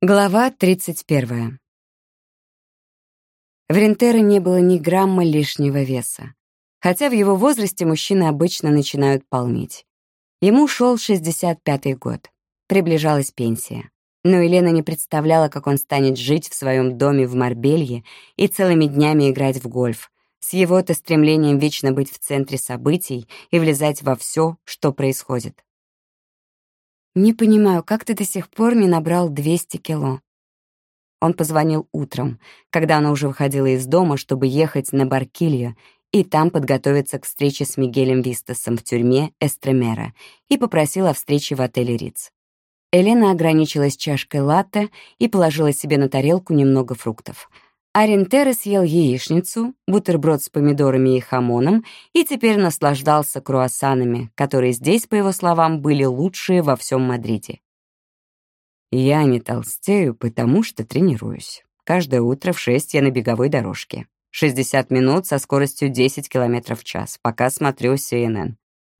Глава 31. В Рентеро не было ни грамма лишнего веса. Хотя в его возрасте мужчины обычно начинают полнеть. Ему шел 65-й год. Приближалась пенсия. Но Елена не представляла, как он станет жить в своем доме в Марбелье и целыми днями играть в гольф, с его-то стремлением вечно быть в центре событий и влезать во все, что происходит. «Не понимаю, как ты до сих пор не набрал 200 кило?» Он позвонил утром, когда она уже выходила из дома, чтобы ехать на Баркильо и там подготовиться к встрече с Мигелем Вистасом в тюрьме Эстремера и попросил о встрече в отеле Риц. Елена ограничилась чашкой латте и положила себе на тарелку немного фруктов — Арентера съел яичницу, бутерброд с помидорами и хамоном и теперь наслаждался круассанами, которые здесь, по его словам, были лучшие во всем Мадриде. «Я не толстею, потому что тренируюсь. Каждое утро в 6 я на беговой дорожке. 60 минут со скоростью 10 км в час, пока смотрю CNN.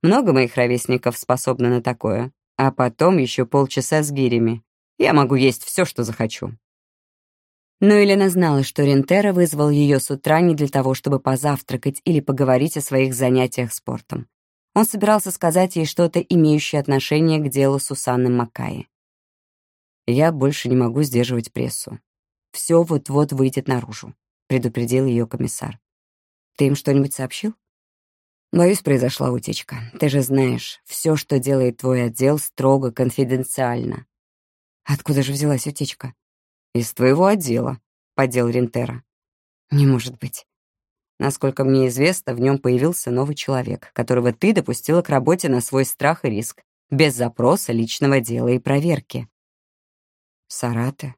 Много моих ровесников способны на такое. А потом еще полчаса с гирями. Я могу есть все, что захочу. Но Елена знала, что Рентера вызвал ее с утра не для того, чтобы позавтракать или поговорить о своих занятиях спортом. Он собирался сказать ей что-то, имеющее отношение к делу Сусанны Маккаи. «Я больше не могу сдерживать прессу. Все вот-вот выйдет наружу», — предупредил ее комиссар. «Ты им что-нибудь сообщил?» «Боюсь, произошла утечка. Ты же знаешь, все, что делает твой отдел, строго конфиденциально». «Откуда же взялась утечка?» «Из твоего отдела», — поддел Рентера. «Не может быть». Насколько мне известно, в нем появился новый человек, которого ты допустила к работе на свой страх и риск, без запроса личного дела и проверки. Сарате.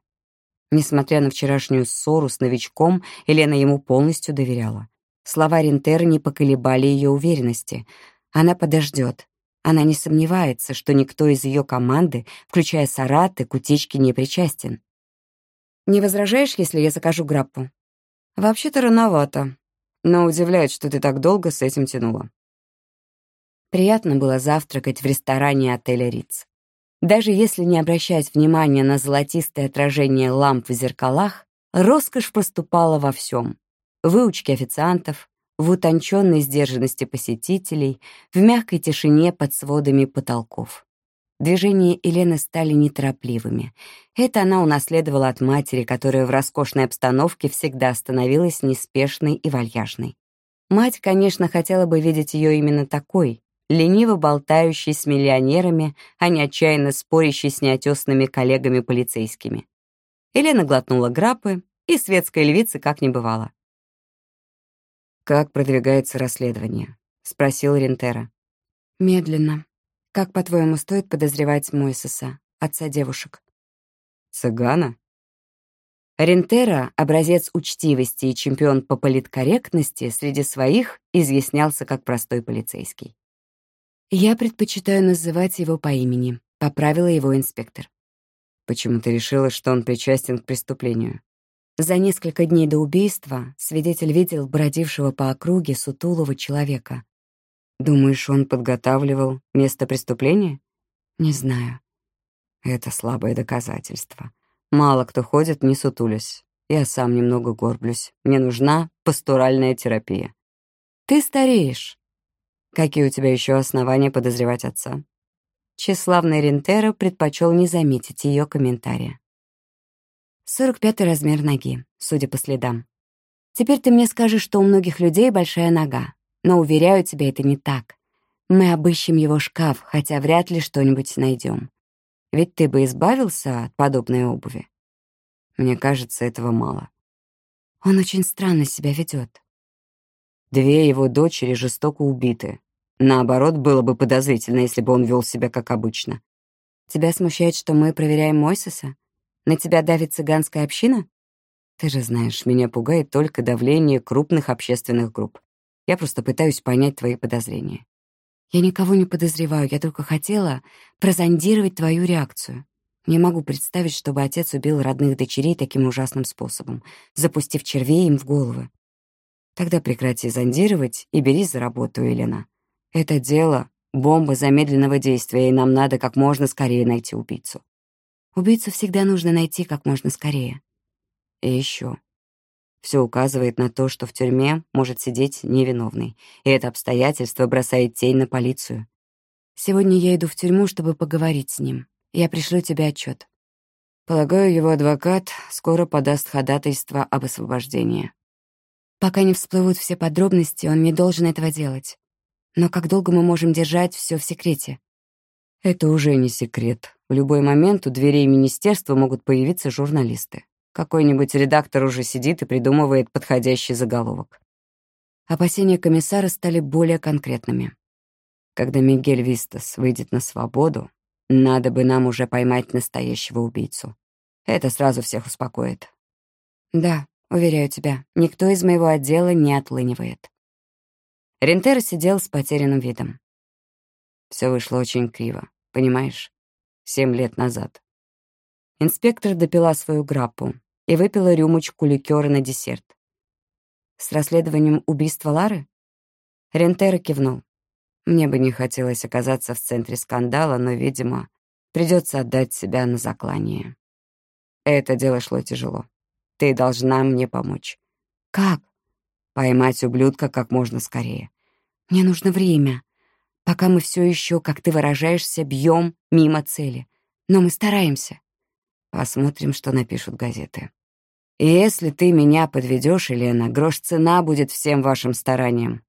Несмотря на вчерашнюю ссору с новичком, Елена ему полностью доверяла. Слова Рентера не поколебали ее уверенности. Она подождет. Она не сомневается, что никто из ее команды, включая Сараты, к утечке не причастен. Не возражаешь, если я закажу граппу? Вообще-то рановато, но удивляет, что ты так долго с этим тянула. Приятно было завтракать в ресторане отеля Риц. Даже если не обращать внимания на золотистое отражение ламп в зеркалах, роскошь проступала во всем: выучке официантов, в утонченной сдержанности посетителей, в мягкой тишине под сводами потолков. Движения Елены стали неторопливыми. Это она унаследовала от матери, которая в роскошной обстановке всегда становилась неспешной и вальяжной. Мать, конечно, хотела бы видеть ее именно такой, лениво болтающей с миллионерами, а не отчаянно спорящей с неотесными коллегами-полицейскими. Елена глотнула грапы, и светской львицы как не бывало. «Как продвигается расследование?» — спросил Рентера. «Медленно», как, по-твоему, стоит подозревать Мойсеса, отца девушек? Цыгана? Рентера, образец учтивости и чемпион по политкорректности, среди своих изъяснялся как простой полицейский. «Я предпочитаю называть его по имени», — поправила его инспектор. «Почему ты решила, что он причастен к преступлению?» За несколько дней до убийства свидетель видел бродившего по округе сутулого человека. Думаешь, он подготавливал место преступления? Не знаю. Это слабое доказательство. Мало кто ходит, не сутулясь. Я сам немного горблюсь. Мне нужна пастуральная терапия. Ты стареешь. Какие у тебя еще основания подозревать отца? Тщеславный Рентера предпочел не заметить ее комментария. 45 размер ноги, судя по следам. Теперь ты мне скажешь, что у многих людей большая нога. Но, уверяю тебя, это не так. Мы обыщем его шкаф, хотя вряд ли что-нибудь найдем. Ведь ты бы избавился от подобной обуви. Мне кажется, этого мало. Он очень странно себя ведет. Две его дочери жестоко убиты. Наоборот, было бы подозрительно, если бы он вел себя как обычно. Тебя смущает, что мы проверяем Мойсеса? На тебя давит цыганская община? Ты же знаешь, меня пугает только давление крупных общественных групп. Я просто пытаюсь понять твои подозрения. Я никого не подозреваю, я только хотела прозондировать твою реакцию. Не могу представить, чтобы отец убил родных дочерей таким ужасным способом, запустив червей им в головы. Тогда прекрати зондировать и берись за работу, Елена. Это дело — бомба замедленного действия, и нам надо как можно скорее найти убийцу. Убийцу всегда нужно найти как можно скорее. И еще. Все указывает на то, что в тюрьме может сидеть невиновный, и это обстоятельство бросает тень на полицию. Сегодня я иду в тюрьму, чтобы поговорить с ним. Я пришлю тебе отчет. Полагаю, его адвокат скоро подаст ходатайство об освобождении. Пока не всплывут все подробности, он не должен этого делать. Но как долго мы можем держать все в секрете? Это уже не секрет. В любой момент у дверей министерства могут появиться журналисты. Какой-нибудь редактор уже сидит и придумывает подходящий заголовок. Опасения комиссара стали более конкретными. Когда Мигель Вистас выйдет на свободу, надо бы нам уже поймать настоящего убийцу. Это сразу всех успокоит. Да, уверяю тебя, никто из моего отдела не отлынивает. Рентер сидел с потерянным видом. Все вышло очень криво, понимаешь? Семь лет назад. Инспектор допила свою граппу и выпила рюмочку ликера на десерт. «С расследованием убийства Лары?» Рентера кивнул. «Мне бы не хотелось оказаться в центре скандала, но, видимо, придется отдать себя на заклание. Это дело шло тяжело. Ты должна мне помочь». «Как?» «Поймать ублюдка как можно скорее». «Мне нужно время, пока мы все еще, как ты выражаешься, бьем мимо цели. Но мы стараемся». Посмотрим, что напишут газеты. И если ты меня подведешь, Елена, грош цена будет всем вашим стараниям.